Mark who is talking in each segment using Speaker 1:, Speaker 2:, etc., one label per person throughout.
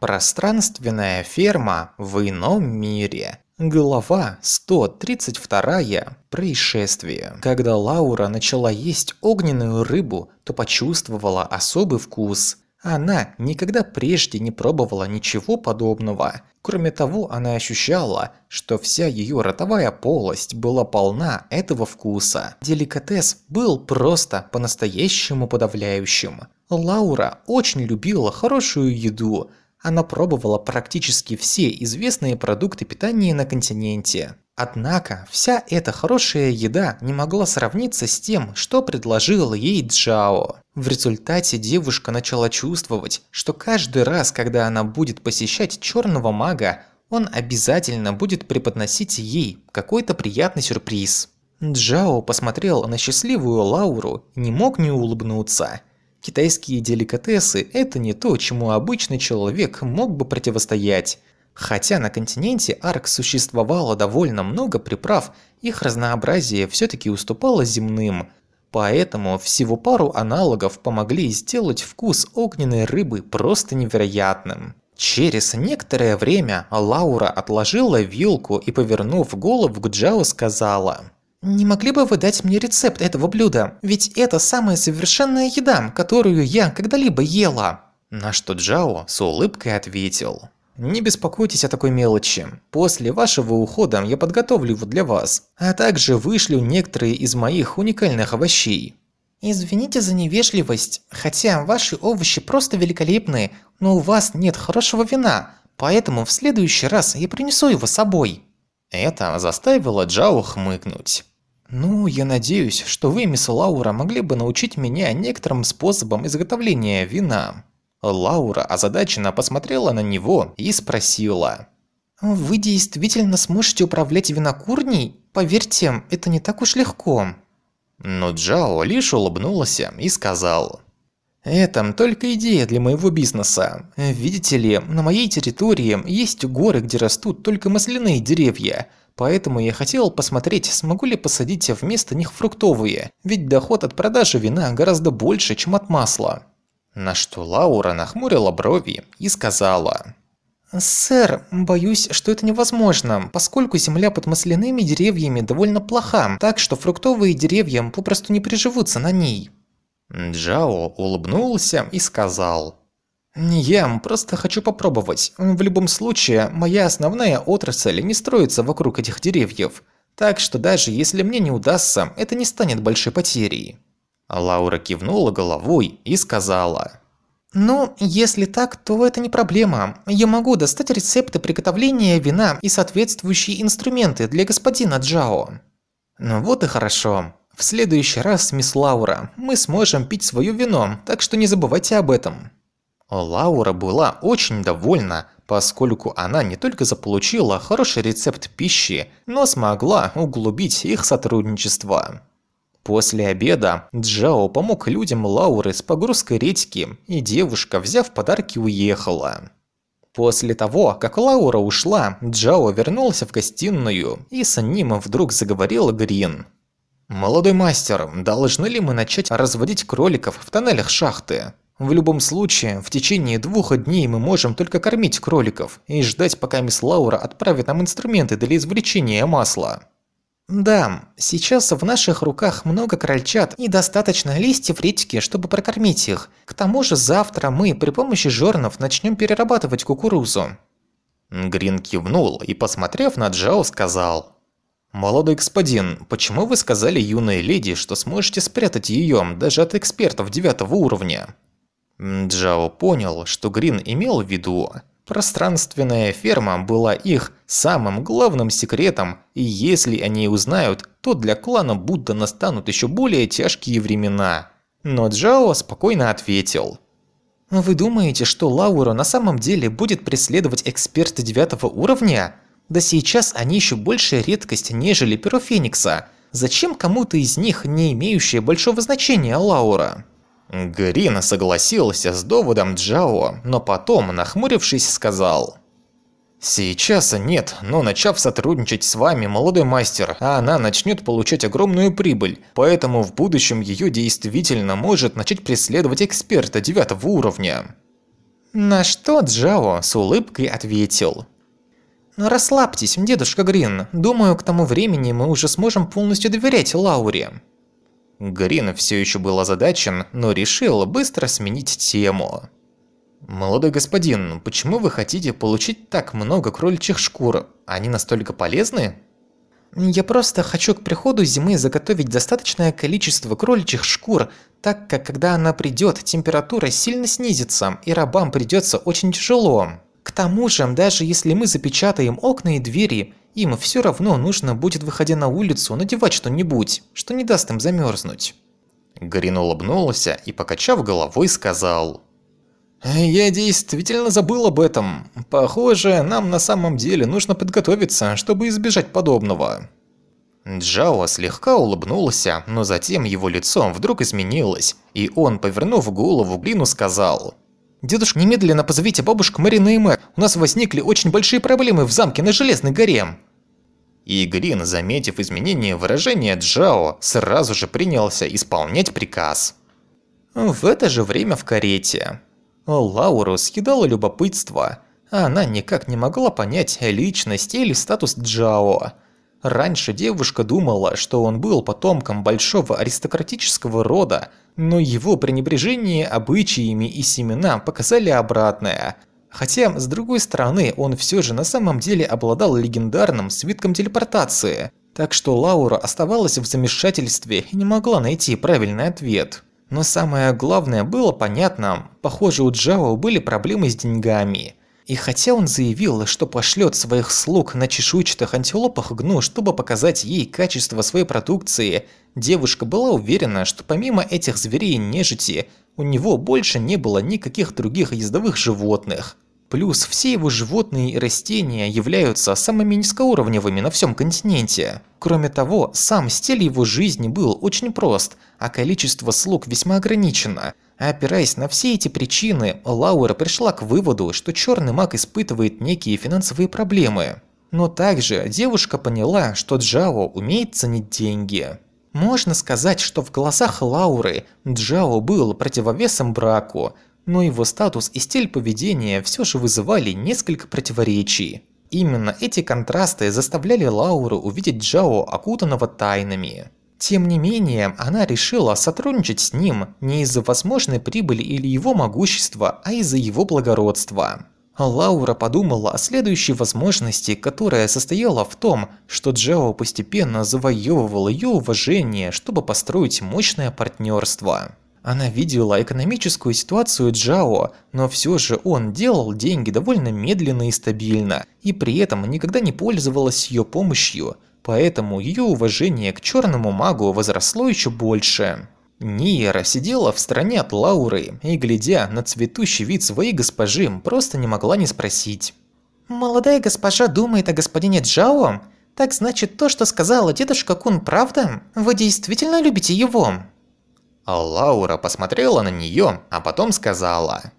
Speaker 1: Пространственная ферма в ином мире. Глава 132. Происшествие. Когда Лаура начала есть огненную рыбу, то почувствовала особый вкус. Она никогда прежде не пробовала ничего подобного. Кроме того, она ощущала, что вся ее ротовая полость была полна этого вкуса. Деликатес был просто по-настоящему подавляющим. Лаура очень любила хорошую еду, она пробовала практически все известные продукты питания на континенте. Однако, вся эта хорошая еда не могла сравниться с тем, что предложил ей Джао. В результате девушка начала чувствовать, что каждый раз, когда она будет посещать черного мага, он обязательно будет преподносить ей какой-то приятный сюрприз. Джао посмотрел на счастливую Лауру и не мог не улыбнуться. Китайские деликатесы – это не то, чему обычный человек мог бы противостоять. Хотя на континенте Арк существовало довольно много приправ, их разнообразие все-таки уступало земным. Поэтому всего пару аналогов помогли сделать вкус огненной рыбы просто невероятным. Через некоторое время Лаура отложила вилку и, повернув голову к Джао, сказала – «Не могли бы вы дать мне рецепт этого блюда? Ведь это самая совершенная еда, которую я когда-либо ела!» На что Джао с улыбкой ответил. «Не беспокойтесь о такой мелочи. После вашего ухода я подготовлю его для вас, а также вышлю некоторые из моих уникальных овощей». «Извините за невежливость, хотя ваши овощи просто великолепные, но у вас нет хорошего вина, поэтому в следующий раз я принесу его с собой». Это заставило Джао хмыкнуть. «Ну, я надеюсь, что вы, мисс Лаура, могли бы научить меня некоторым способам изготовления вина». Лаура озадаченно посмотрела на него и спросила. «Вы действительно сможете управлять винокурней? Поверьте, это не так уж легко». Но Джао лишь улыбнулся и сказал. «Это только идея для моего бизнеса. Видите ли, на моей территории есть горы, где растут только масляные деревья». Поэтому я хотел посмотреть, смогу ли посадить вместо них фруктовые, ведь доход от продажи вина гораздо больше, чем от масла. На что Лаура нахмурила брови и сказала... «Сэр, боюсь, что это невозможно, поскольку земля под масляными деревьями довольно плоха, так что фруктовые деревья попросту не приживутся на ней». Джао улыбнулся и сказал... Не ем, просто хочу попробовать. В любом случае, моя основная отрасль не строится вокруг этих деревьев. Так что даже если мне не удастся, это не станет большой потерей. Лаура кивнула головой и сказала. «Ну, если так, то это не проблема. Я могу достать рецепты приготовления вина и соответствующие инструменты для господина Джао». «Ну вот и хорошо. В следующий раз, мисс Лаура, мы сможем пить свое вино, так что не забывайте об этом». Лаура была очень довольна, поскольку она не только заполучила хороший рецепт пищи, но смогла углубить их сотрудничество. После обеда Джао помог людям Лауры с погрузкой редьки, и девушка, взяв подарки, уехала. После того, как Лаура ушла, Джао вернулся в гостиную, и с ним вдруг заговорил Грин. «Молодой мастер, должны ли мы начать разводить кроликов в тоннелях шахты?» В любом случае, в течение двух дней мы можем только кормить кроликов и ждать, пока мисс Лаура отправит нам инструменты для извлечения масла. Да, сейчас в наших руках много крольчат и достаточно листьев редьки, чтобы прокормить их. К тому же завтра мы при помощи жорнов начнем перерабатывать кукурузу. Грин кивнул и, посмотрев на Джао, сказал. «Молодой господин, почему вы сказали юной леди, что сможете спрятать ее даже от экспертов девятого уровня?» Джао понял, что Грин имел в виду. Пространственная ферма была их самым главным секретом, и если они узнают, то для клана Будда настанут еще более тяжкие времена. Но Джао спокойно ответил. «Вы думаете, что Лауру на самом деле будет преследовать эксперты девятого уровня? Да сейчас они еще большая редкость, нежели перо Феникса. Зачем кому-то из них не имеющее большого значения Лаура?» Грин согласился с доводом Джао, но потом, нахмурившись, сказал. «Сейчас нет, но начав сотрудничать с вами, молодой мастер, она начнет получать огромную прибыль, поэтому в будущем ее действительно может начать преследовать эксперта девятого уровня». На что Джао с улыбкой ответил. «Ну расслабьтесь, дедушка Грин. Думаю, к тому времени мы уже сможем полностью доверять Лауре». Грин все еще был озадачен, но решил быстро сменить тему. «Молодой господин, почему вы хотите получить так много кроличьих шкур? Они настолько полезны?» «Я просто хочу к приходу зимы заготовить достаточное количество кроличьих шкур, так как когда она придет, температура сильно снизится, и рабам придется очень тяжело. К тому же, даже если мы запечатаем окна и двери, им все равно нужно будет, выходя на улицу, надевать что-нибудь, что не даст им замерзнуть. Грин улыбнулся и, покачав головой, сказал... «Я действительно забыл об этом. Похоже, нам на самом деле нужно подготовиться, чтобы избежать подобного». Джао слегка улыбнулся, но затем его лицо вдруг изменилось, и он, повернув голову, Грину сказал... «Дедушка, немедленно позовите бабушку Марина и Мэр. У нас возникли очень большие проблемы в замке на Железной горе». И Грин, заметив изменение выражения Джао, сразу же принялся исполнять приказ. В это же время в карете. Лауру съедало любопытство. Она никак не могла понять личность или статус Джао. Раньше девушка думала, что он был потомком большого аристократического рода, но его пренебрежение обычаями и семена показали обратное. Хотя, с другой стороны, он все же на самом деле обладал легендарным свитком телепортации, так что Лаура оставалась в замешательстве и не могла найти правильный ответ. Но самое главное было понятно, похоже у Джао были проблемы с деньгами. И хотя он заявил, что пошлет своих слуг на чешуйчатых антилопах Гну, чтобы показать ей качество своей продукции, девушка была уверена, что помимо этих зверей нежити, у него больше не было никаких других ездовых животных. Плюс все его животные и растения являются самыми низкоуровневыми на всем континенте. Кроме того, сам стиль его жизни был очень прост, а количество слуг весьма ограничено. Опираясь на все эти причины, Лаура пришла к выводу, что черный маг испытывает некие финансовые проблемы. Но также девушка поняла, что Джао умеет ценить деньги. Можно сказать, что в глазах Лауры Джао был противовесом браку, но его статус и стиль поведения все же вызывали несколько противоречий. Именно эти контрасты заставляли Лауру увидеть Джао окутанного тайнами. Тем не менее, она решила сотрудничать с ним не из-за возможной прибыли или его могущества, а из-за его благородства. Лаура подумала о следующей возможности, которая состояла в том, что Джао постепенно завоевывал ее уважение, чтобы построить мощное партнерство. Она видела экономическую ситуацию Джао, но все же он делал деньги довольно медленно и стабильно, и при этом никогда не пользовалась ее помощью, поэтому ее уважение к черному магу возросло еще больше. Ниера сидела в стороне от Лауры и, глядя на цветущий вид своей госпожи, просто не могла не спросить. «Молодая госпожа думает о господине Джао? Так значит, то, что сказала дедушка Кун, правда? Вы действительно любите его?» А Лаура посмотрела на нее, а потом сказала.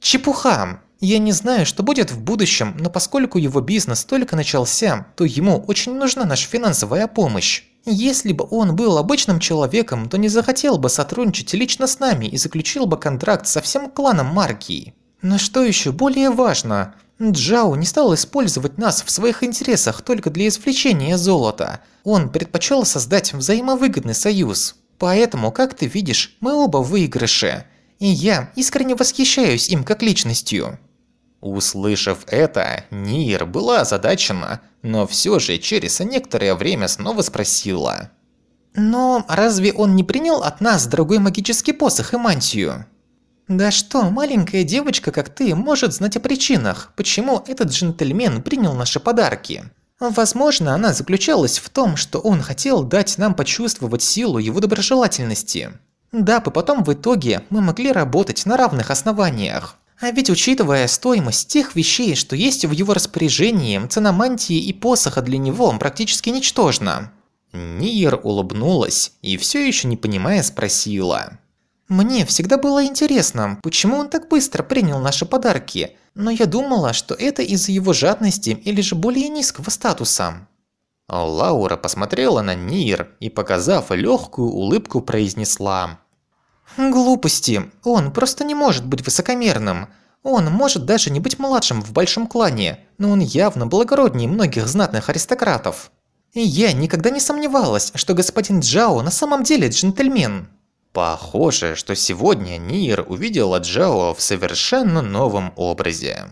Speaker 1: «Чепуха! Я не знаю, что будет в будущем, но поскольку его бизнес только начался, то ему очень нужна наша финансовая помощь. Если бы он был обычным человеком, то не захотел бы сотрудничать лично с нами и заключил бы контракт со всем кланом Маркии. Но что еще более важно, Джао не стал использовать нас в своих интересах только для извлечения золота. Он предпочел создать взаимовыгодный союз. Поэтому, как ты видишь, мы оба в. И я искренне восхищаюсь им как личностью. Услышав это, Нир была озадачена, но все же через некоторое время снова спросила. «Но разве он не принял от нас другой магический посох и мантию?» «Да что, маленькая девочка, как ты, может знать о причинах, почему этот джентльмен принял наши подарки?» Возможно, она заключалась в том, что он хотел дать нам почувствовать силу его доброжелательности. Дабы потом в итоге мы могли работать на равных основаниях. А ведь учитывая стоимость тех вещей, что есть в его распоряжении, цена мантии и посоха для него практически ничтожна. Ниер улыбнулась и все еще не понимая спросила. Мне всегда было интересно, почему он так быстро принял наши подарки, но я думала, что это из-за его жадности или же более низкого статуса. Лаура посмотрела на Нир и, показав легкую улыбку, произнесла. «Глупости. Он просто не может быть высокомерным. Он может даже не быть младшим в большом клане, но он явно благороднее многих знатных аристократов. И я никогда не сомневалась, что господин Джао на самом деле джентльмен. Похоже, что сегодня Нир увидела Джао в совершенно новом образе.